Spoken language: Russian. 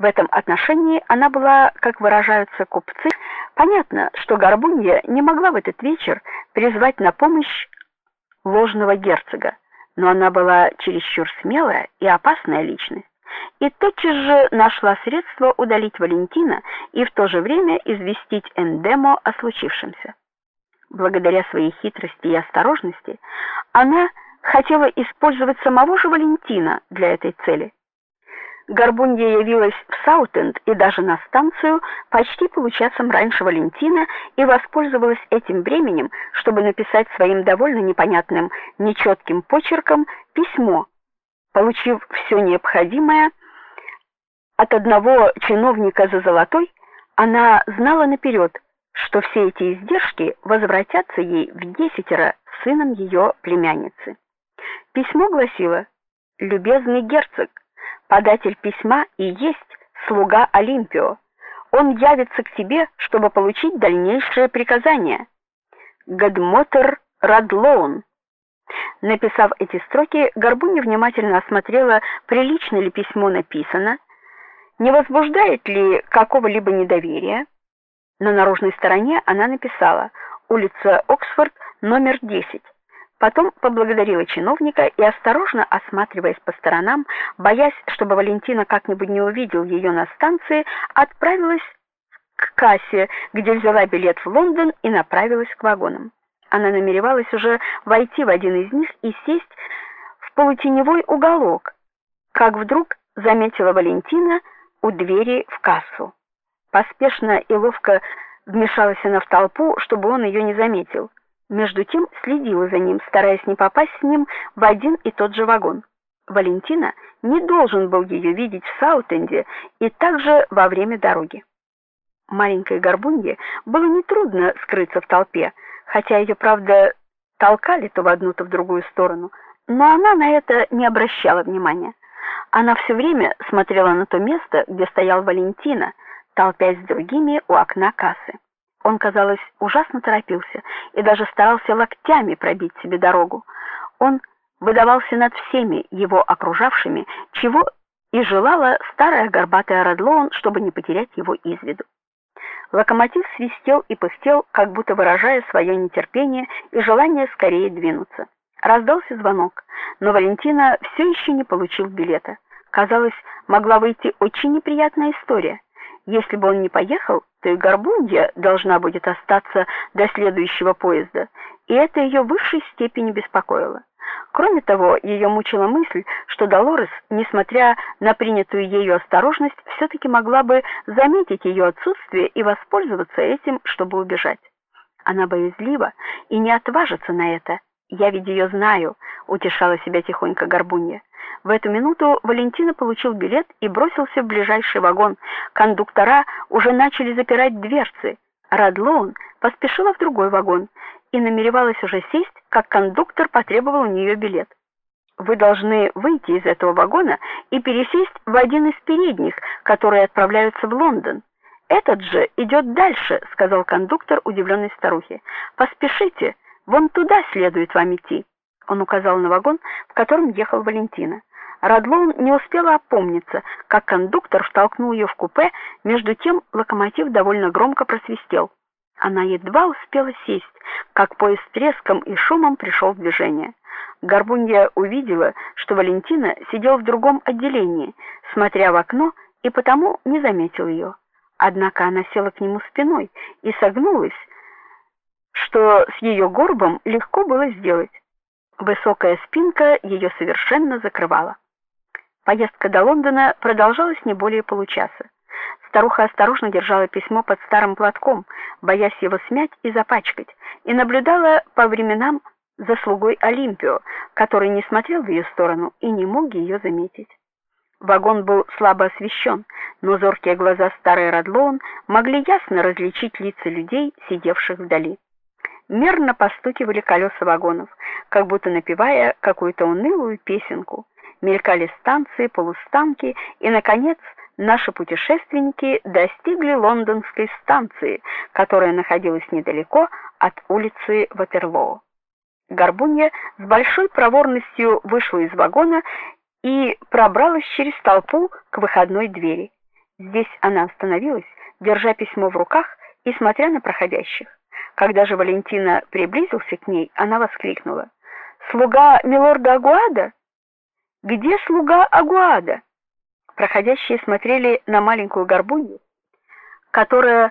В этом отношении она была, как выражаются купцы, понятно, что Горбунья не могла в этот вечер призвать на помощь ложного герцога, но она была чересчур смелая и опасная личность. И тотчас же нашла средство удалить Валентина и в то же время известить Эндемо о случившемся. Благодаря своей хитрости и осторожности она хотела использовать самого же Валентина для этой цели. Горбунья явилась в Саутенд и даже на станцию почти получасом раньше Валентина и воспользовалась этим временем, чтобы написать своим довольно непонятным, нечетким почерком письмо. Получив все необходимое от одного чиновника за золотой, она знала наперед, что все эти издержки возвратятся ей в десятеро сыном ее племянницы. Письмо гласило: "Любезный герцог, Податель письма и есть слуга Олимпио. Он явится к тебе, чтобы получить дальнейшее приказание. Гадмотер Радлоун. Написав эти строки, Горбуня внимательно осмотрела, прилично ли письмо написано, не возбуждает ли какого-либо недоверия. На наружной стороне она написала: улица Оксфорд, номер 10. Потом поблагодарила чиновника и осторожно осматриваясь по сторонам, боясь, чтобы Валентина как-нибудь не увидел ее на станции, отправилась к кассе, где взяла билет в Лондон и направилась к вагонам. Она намеревалась уже войти в один из них и сесть в полутеневой уголок, как вдруг заметила Валентина у двери в кассу. Поспешно и ловко вмешалась она в толпу, чтобы он ее не заметил. Между тем следила за ним, стараясь не попасть с ним в один и тот же вагон. Валентина не должен был ее видеть в Саутенде и также во время дороги. Маленькой горбунье было нетрудно скрыться в толпе, хотя ее, правда, толкали то в одну, то в другую сторону, но она на это не обращала внимания. Она все время смотрела на то место, где стоял Валентина, толпясь с другими у окна кассы. Он, казалось, ужасно торопился и даже старался локтями пробить себе дорогу. Он выдавался над всеми его окружавшими, чего и желала старая горбатая Радлоун, чтобы не потерять его из виду. Локомотив свистел и пыхтел, как будто выражая свое нетерпение и желание скорее двинуться. Раздался звонок, но Валентина все еще не получил билета. Казалось, могла выйти очень неприятная история. Если бы он не поехал, то и Горбунья должна будет остаться до следующего поезда, и это ее в высшей степени беспокоило. Кроме того, ее мучила мысль, что Долорес, несмотря на принятую ею осторожность, все таки могла бы заметить ее отсутствие и воспользоваться этим, чтобы убежать. Она боязлива и не отважится на это. Я ведь ее знаю, утешала себя тихонько Горбунья. В эту минуту Валентина получил билет и бросился в ближайший вагон. Кондуктора уже начали запирать дверцы. Радлоун поспешила в другой вагон и намеревалась уже сесть, как кондуктор потребовал у нее билет. Вы должны выйти из этого вагона и пересесть в один из передних, которые отправляются в Лондон. Этот же идет дальше, сказал кондуктор удивленной старухе. Поспешите, вон туда следует вам идти. Он указал на вагон, в котором ехал Валентина. Радлоун не успела опомниться, как кондуктор втолкнул ее в купе, между тем локомотив довольно громко просвистел. Она едва успела сесть, как поезд треском и шумом пришел в движение. Горбунья увидела, что Валентина сидел в другом отделении, смотря в окно, и потому не заметил ее. Однако она села к нему спиной и согнулась, что с ее горбом легко было сделать. Высокая спинка ее совершенно закрывала. Поездка до Лондона продолжалась не более получаса. Старуха осторожно держала письмо под старым платком, боясь его смять и запачкать, и наблюдала по временам за слугой Олимпио, который не смотрел в ее сторону и не мог ее заметить. Вагон был слабо освещен, но зоркие глаза старой Радлоун могли ясно различить лица людей, сидевших вдали мерно постукивали колеса вагонов, как будто напевая какую-то унылую песенку. Мелькали станции, полустанки, и наконец наши путешественники достигли лондонской станции, которая находилась недалеко от улицы Ватерлоо. Горбунья с большой проворностью вышла из вагона и пробралась через толпу к выходной двери. Здесь она остановилась, держа письмо в руках и смотря на проходящих. Когда же Валентина приблизился к ней, она воскликнула: "Слуга милорда Агуада? Где слуга Агуада?" Проходящие смотрели на маленькую горбунью, которая